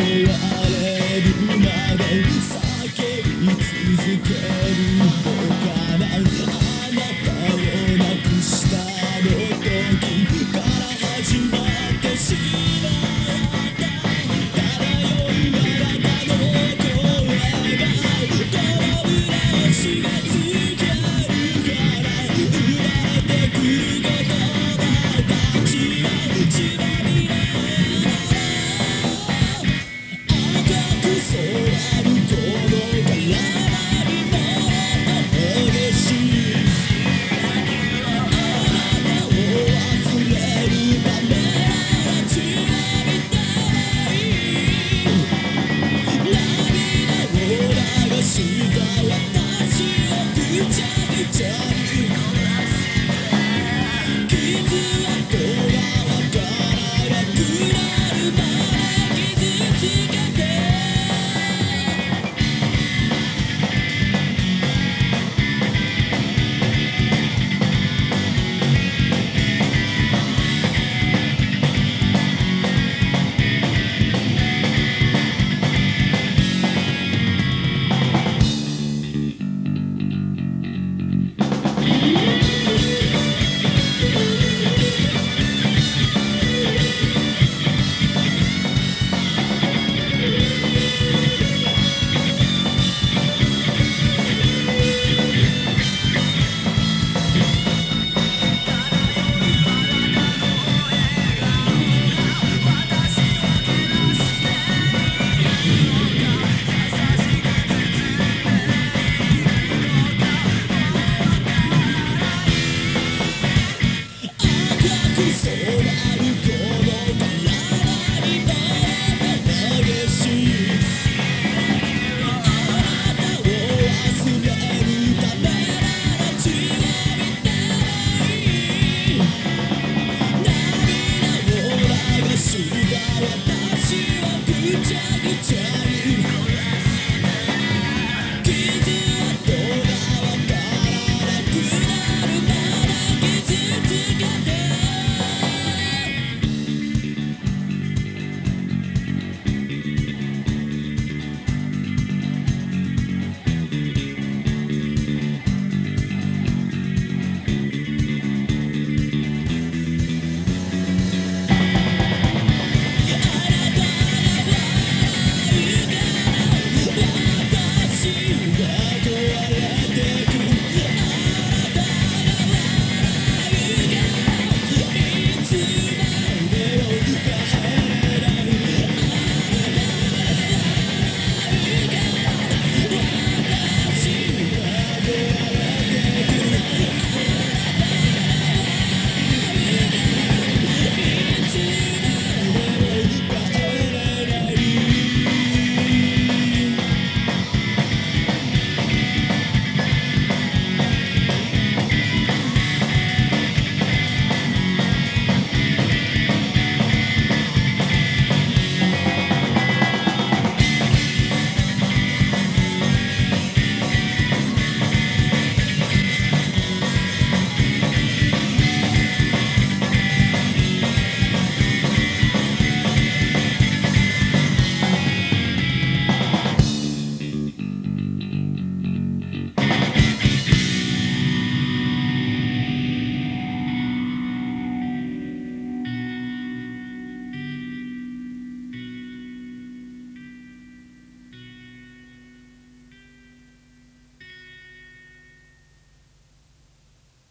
All